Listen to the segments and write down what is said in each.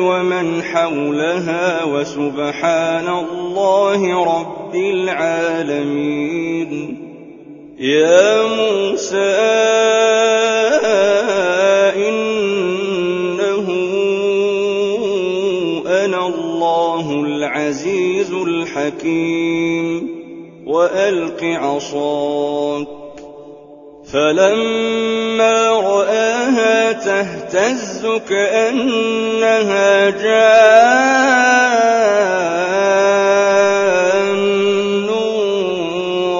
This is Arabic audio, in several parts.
ومن حولها وسبحان الله رب العالمين. يا موسى إنه أنا الله العزيز الحكيم. وألق عصاك. فلما رآها تهتز كأنها جان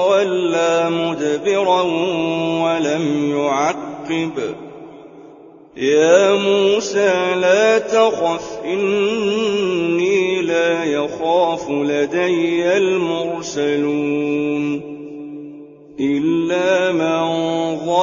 ولا مدبرا ولم يعقب. يا موسى لا تخف إني لا يخاف لدي المرسلون إلا من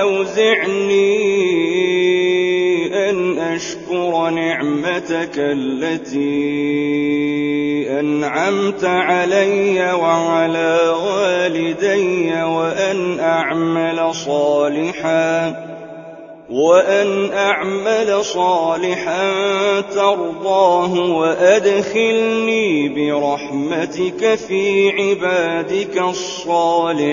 أوزعني أن أشكر نعمتك التي أنعمت علي وعلى والدي وأن أعمل صالحاً وأن أعمل صالحا ترضاه وأدخلني برحمتك في عبادك الصالحين.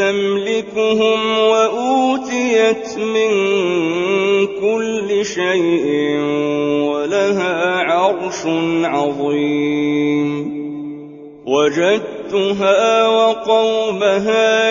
تملكهم وأوتيت من كل شيء ولها عرش عظيم. وجدتها وقومها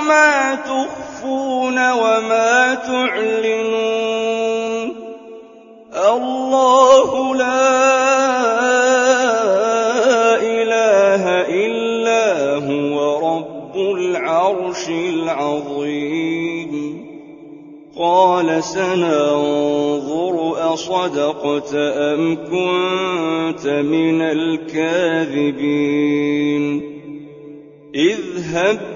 ما تخفون وما تعلنون. الله لا إله إلا هو رب العرش العظيم. قال سننظر أصدقت أم كنت من الكاذبين. اذهب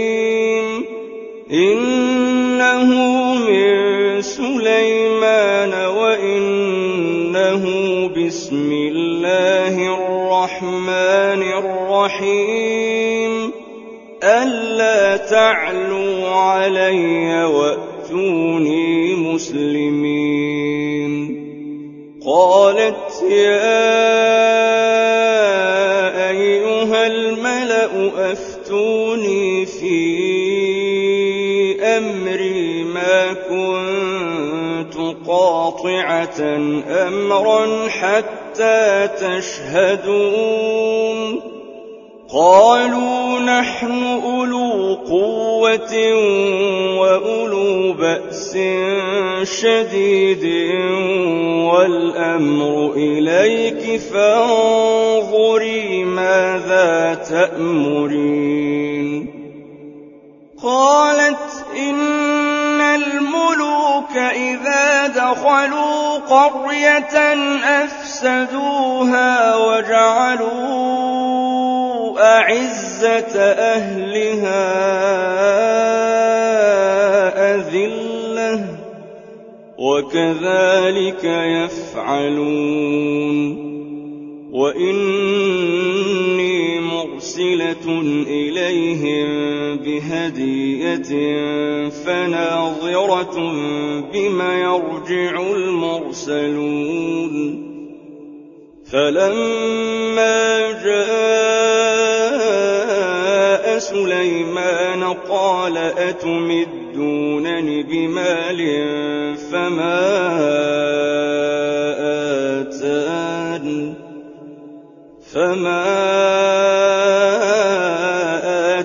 إنه من سليمان وإنه بسم الله الرحمن الرحيم. ألا تعلوا علي وأتوني مسلمين. قالت يا أيها الملأ أفتوني قاطعة أمرا حتى تشهدون. قالوا نحن أولو قوة وأولو بأس شديد والأمر إليك فانظري ماذا تأمرين. قالت ربك إذا دخلوا قرية أفسدوها وجعلوا أعزة أهلها أذلة وكذلك يفعلون وإني مرسلة إليهم بهدية فناظرة بما يرجع المرسلون. فلما جاء سليمان قال أتمدونني بمال فما آتان فما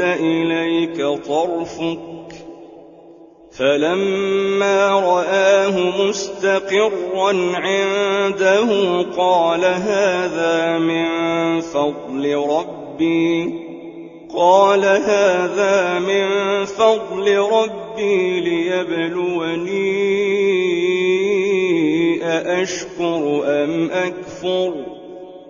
إليك طرفك فلما رآه مستقرا عنده قال هذا من فضل ربي قال هذا من فضل ربي ليبلوني أأشكر أم أكفر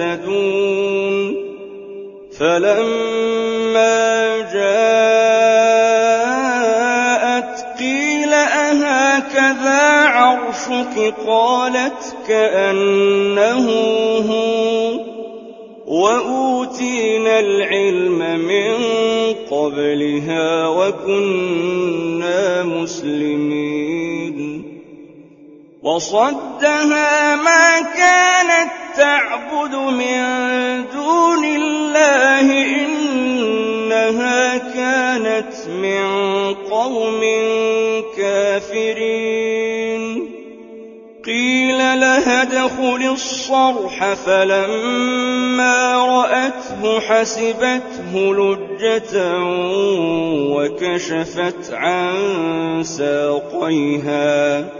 يهتدون. فلما جاءت قيل أهكذا عرشك؟ قالت كأنه هو. وأوتينا العلم من قبلها وكنا مسلمين. وصدها ما كانت تعبد من دون الله إنها كانت من قوم كافرين. قيل لها ادخل الصرح فلما رأته حسبته لجة وكشفت عن ساقيها.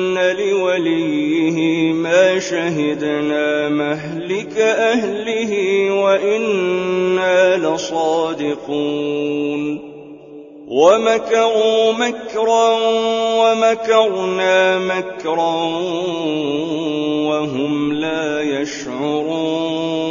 لوليه ما شهدنا مهلك أهله وإنا لصادقون. ومكروا مكرا ومكرنا مكرا وهم لا يشعرون.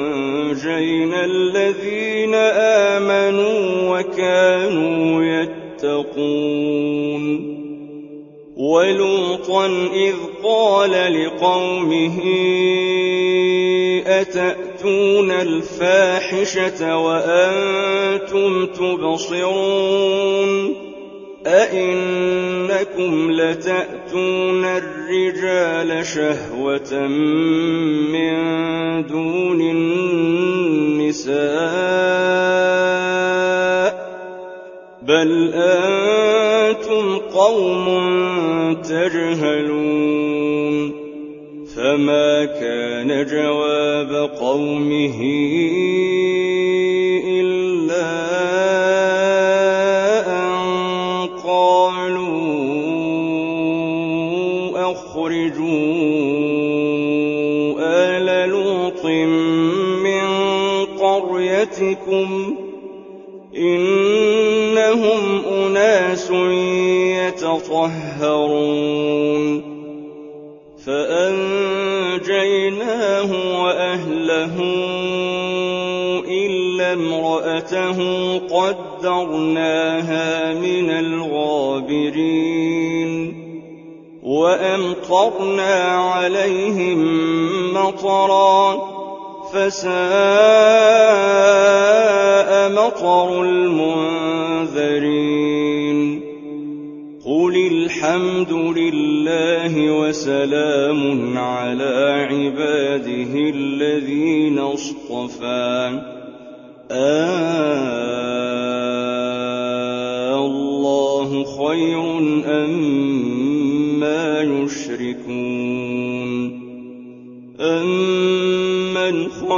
وأنجينا الذين آمنوا وكانوا يتقون ولوطا إذ قال لقومه أتأتون الفاحشة وأنتم تبصرون أئنكم لتأتون الرجال شهوة من دون النساء بل أنتم قوم تجهلون. فما كان جواب قومه قريتكم إنهم أناس يتطهرون فأنجيناه وأهله إلا امرأته قدرناها من الغابرين وأمطرنا عليهم مطرا فساء مطر المنذرين. قل الحمد لله وسلام على عباده الذين اصطفى. آه الله خير أما يشركون.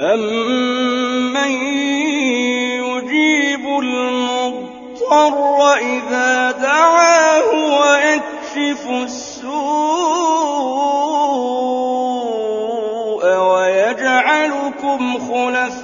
أَمَّن يُجِيبُ الْمُضْطَرَّ إِذَا دَعَاهُ وَيَكْشِفُ السُّوءَ وَيَجْعَلُكُمْ خُلَفَاءَ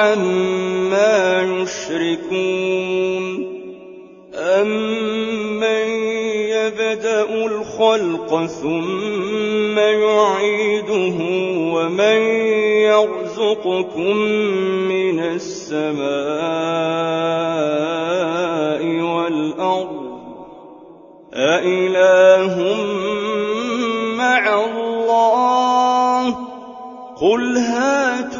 عما يشركون أمن يبدأ الخلق ثم يعيده ومن يرزقكم من السماء والأرض أإله مع الله قل هاتوا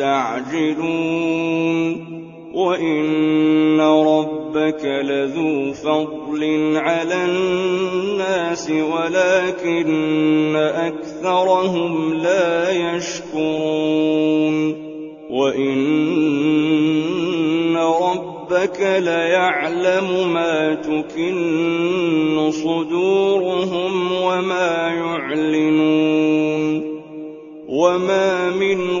تستعجلون وإن ربك لذو فضل على الناس ولكن أكثرهم لا يشكرون وإن ربك ليعلم ما تكن صدورهم وما يعلنون وما من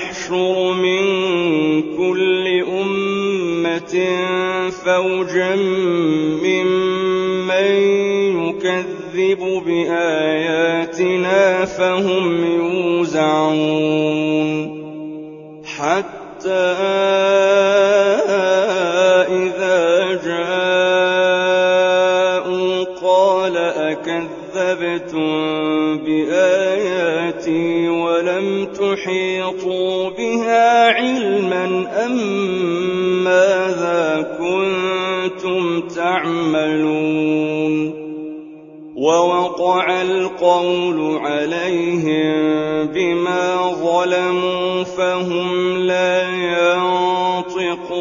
نحشر من كل أمة فوجا ممن يكذب بآياتنا فهم يوزعون حتى إذا جاءوا قال أكذبتم بآياتي ولم تحيطوا بها علما أم ماذا كنتم تعملون ووقع القول عليهم بما ظلموا فهم لا ينطقون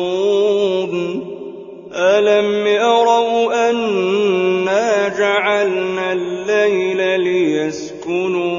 ألم يروا أنا جعلنا الليل ليسكنوا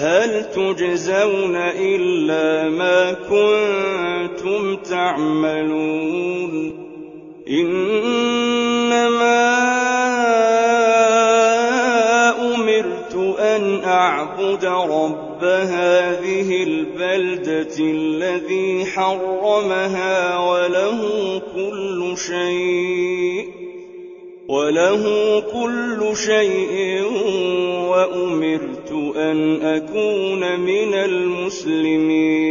هل تجزون إلا ما كنتم تعملون؟ إنما أمرت أن أعبد رب هذه البلدة الذي حرمها وله كل شيء. وله كل شيء وأمرت أن أكون من المسلمين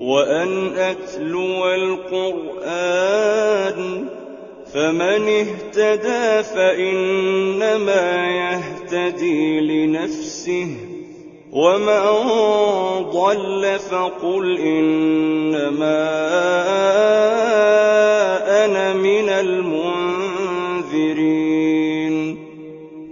وأن أتلو القرآن فمن اهتدى فإنما يهتدي لنفسه ومن ضل فقل إنما أنا من المنذرين